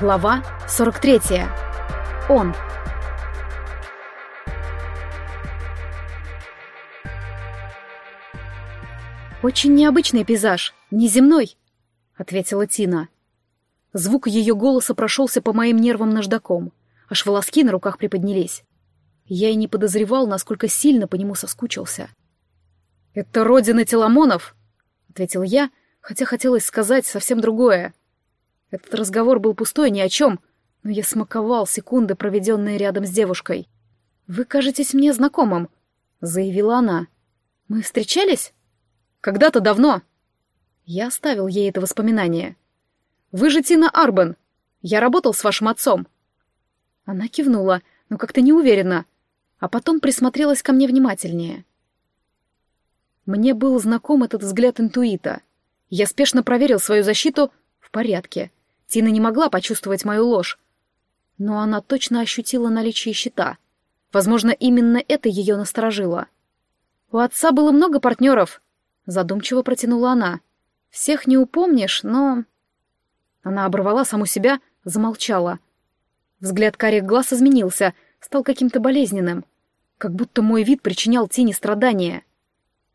Глава 43. Он. «Очень необычный пейзаж, неземной», — ответила Тина. Звук ее голоса прошелся по моим нервам наждаком, аж волоски на руках приподнялись. Я и не подозревал, насколько сильно по нему соскучился. «Это родина Теламонов», — ответил я, хотя хотелось сказать совсем другое. Этот разговор был пустой, ни о чем, но я смаковал секунды, проведенные рядом с девушкой. «Вы кажетесь мне знакомым», — заявила она. «Мы встречались?» «Когда-то давно». Я оставил ей это воспоминание. «Вы же Тина Арбен. Я работал с вашим отцом». Она кивнула, но как-то неуверенно, а потом присмотрелась ко мне внимательнее. Мне был знаком этот взгляд интуита. Я спешно проверил свою защиту порядке — Тина не могла почувствовать мою ложь. Но она точно ощутила наличие щита. Возможно, именно это ее насторожило. «У отца было много партнеров», — задумчиво протянула она. «Всех не упомнишь, но...» Она оборвала саму себя, замолчала. Взгляд карих глаз изменился, стал каким-то болезненным. Как будто мой вид причинял Тине страдания.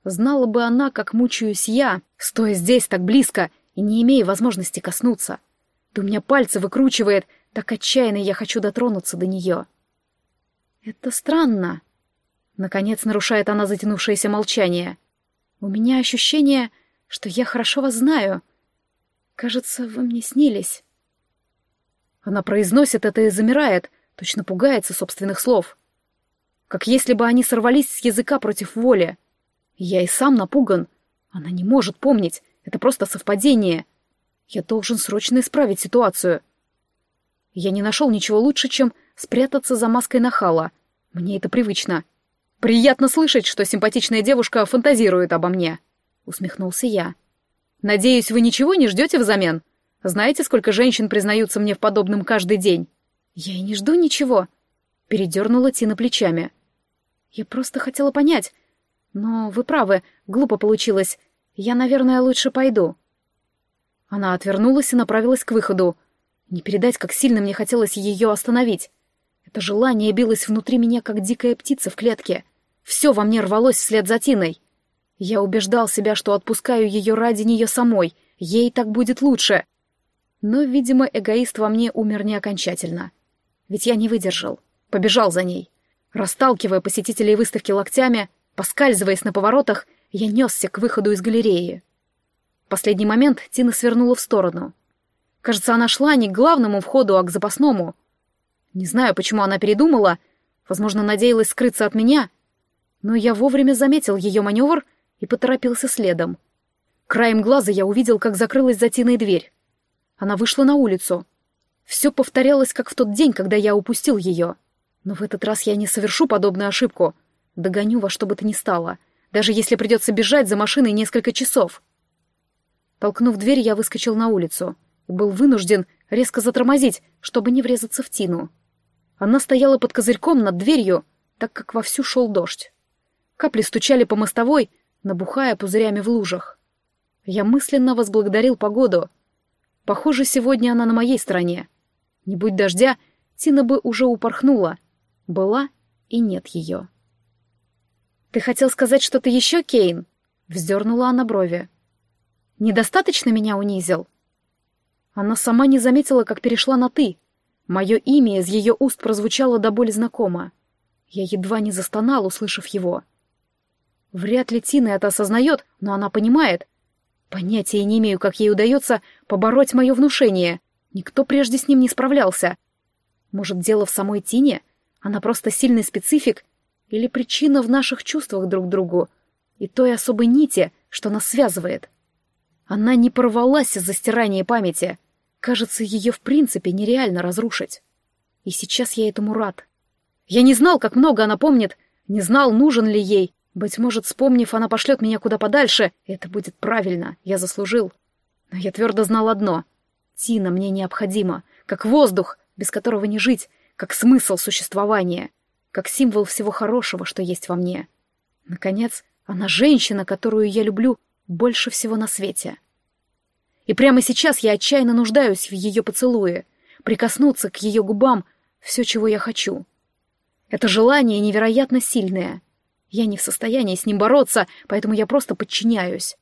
Знала бы она, как мучаюсь я, стоя здесь так близко и не имея возможности коснуться. — да у меня пальцы выкручивает, так отчаянно я хочу дотронуться до нее. Это странно. Наконец нарушает она затянувшееся молчание. У меня ощущение, что я хорошо вас знаю. Кажется, вы мне снились. Она произносит это и замирает, точно пугается собственных слов. Как если бы они сорвались с языка против воли. Я и сам напуган. Она не может помнить, это просто совпадение — я должен срочно исправить ситуацию. Я не нашел ничего лучше, чем спрятаться за маской нахала. Мне это привычно. Приятно слышать, что симпатичная девушка фантазирует обо мне. Усмехнулся я. Надеюсь, вы ничего не ждете взамен? Знаете, сколько женщин признаются мне в подобном каждый день? Я и не жду ничего. Передернула Тина плечами. Я просто хотела понять. Но вы правы, глупо получилось. Я, наверное, лучше пойду. Она отвернулась и направилась к выходу. Не передать, как сильно мне хотелось ее остановить. Это желание билось внутри меня, как дикая птица в клетке. Все во мне рвалось вслед за Тиной. Я убеждал себя, что отпускаю ее ради нее самой. Ей так будет лучше. Но, видимо, эгоист во мне умер не окончательно. Ведь я не выдержал. Побежал за ней. Расталкивая посетителей выставки локтями, поскальзываясь на поворотах, я несся к выходу из галереи последний момент Тина свернула в сторону. Кажется, она шла не к главному входу, а к запасному. Не знаю, почему она передумала, возможно, надеялась скрыться от меня, но я вовремя заметил ее маневр и поторопился следом. Краем глаза я увидел, как закрылась за Тиной дверь. Она вышла на улицу. Все повторялось, как в тот день, когда я упустил ее. Но в этот раз я не совершу подобную ошибку. Догоню во что бы то ни стало, даже если придется бежать за машиной несколько часов. Толкнув дверь, я выскочил на улицу и был вынужден резко затормозить, чтобы не врезаться в Тину. Она стояла под козырьком над дверью, так как вовсю шел дождь. Капли стучали по мостовой, набухая пузырями в лужах. Я мысленно возблагодарил погоду. Похоже, сегодня она на моей стороне. Не будь дождя, Тина бы уже упорхнула. Была и нет ее. «Ты хотел сказать что-то еще, Кейн?» — вздернула она брови. Недостаточно меня унизил?» Она сама не заметила, как перешла на «ты». Мое имя из ее уст прозвучало до боли знакомо. Я едва не застонал, услышав его. Вряд ли Тина это осознает, но она понимает. Понятия не имею, как ей удается побороть мое внушение. Никто прежде с ним не справлялся. Может, дело в самой Тине? Она просто сильный специфик? Или причина в наших чувствах друг к другу? И той особой нити, что нас связывает?» Она не порвалась из-за стирания памяти. Кажется, ее в принципе нереально разрушить. И сейчас я этому рад. Я не знал, как много она помнит, не знал, нужен ли ей. Быть может, вспомнив, она пошлет меня куда подальше. Это будет правильно, я заслужил. Но я твердо знал одно. Тина мне необходима, как воздух, без которого не жить, как смысл существования, как символ всего хорошего, что есть во мне. Наконец, она женщина, которую я люблю больше всего на свете. И прямо сейчас я отчаянно нуждаюсь в ее поцелуе. прикоснуться к ее губам — все, чего я хочу. Это желание невероятно сильное. Я не в состоянии с ним бороться, поэтому я просто подчиняюсь.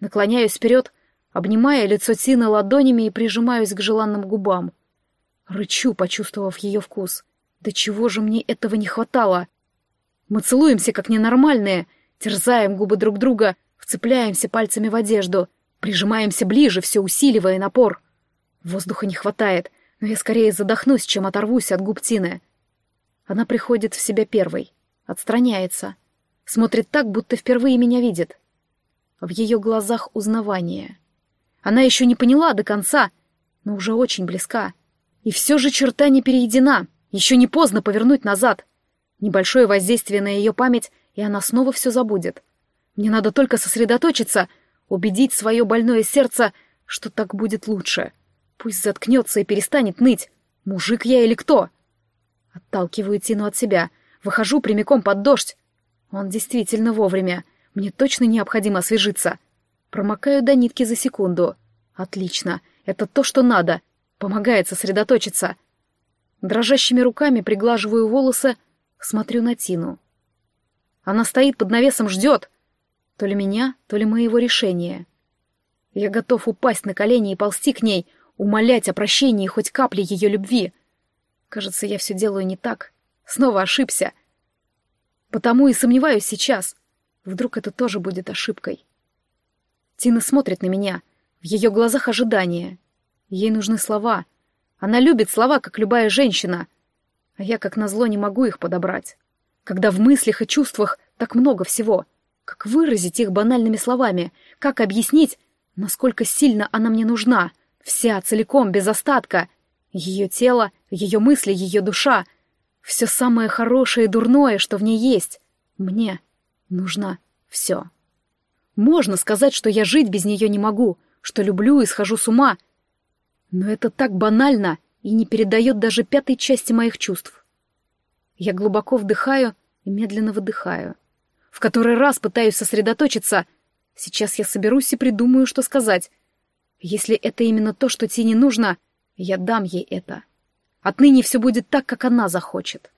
Наклоняюсь вперед, обнимая лицо Тины ладонями и прижимаюсь к желанным губам. Рычу, почувствовав ее вкус. Да чего же мне этого не хватало? Мы целуемся, как ненормальные, терзаем губы друг друга, вцепляемся пальцами в одежду, прижимаемся ближе, все усиливая напор. Воздуха не хватает, но я скорее задохнусь, чем оторвусь от губ Тины. Она приходит в себя первой, отстраняется, смотрит так, будто впервые меня видит. В ее глазах узнавание. Она еще не поняла до конца, но уже очень близка. И все же черта не переедена, еще не поздно повернуть назад. Небольшое воздействие на ее память, и она снова все забудет. Мне надо только сосредоточиться, убедить свое больное сердце, что так будет лучше. Пусть заткнется и перестанет ныть. Мужик я или кто? Отталкиваю Тину от себя, выхожу прямиком под дождь. Он действительно вовремя. Мне точно необходимо освежиться. Промокаю до нитки за секунду. Отлично. Это то, что надо. Помогает сосредоточиться. Дрожащими руками приглаживаю волосы, смотрю на Тину. Она стоит под навесом, ждет. То ли меня, то ли моего решения. Я готов упасть на колени и ползти к ней, умолять о прощении хоть капли ее любви. Кажется, я все делаю не так. Снова ошибся. Потому и сомневаюсь сейчас. Вдруг это тоже будет ошибкой. Тина смотрит на меня. В ее глазах ожидание. Ей нужны слова. Она любит слова, как любая женщина. А я, как назло, не могу их подобрать. Когда в мыслях и чувствах так много всего. Как выразить их банальными словами? Как объяснить, насколько сильно она мне нужна? Вся, целиком, без остатка. Ее тело, ее мысли, ее душа. Все самое хорошее и дурное, что в ней есть. Мне нужно все. Можно сказать, что я жить без нее не могу, что люблю и схожу с ума. Но это так банально и не передает даже пятой части моих чувств. Я глубоко вдыхаю и медленно выдыхаю. В который раз пытаюсь сосредоточиться. Сейчас я соберусь и придумаю, что сказать. Если это именно то, что Тине нужно, я дам ей это. Отныне все будет так, как она захочет.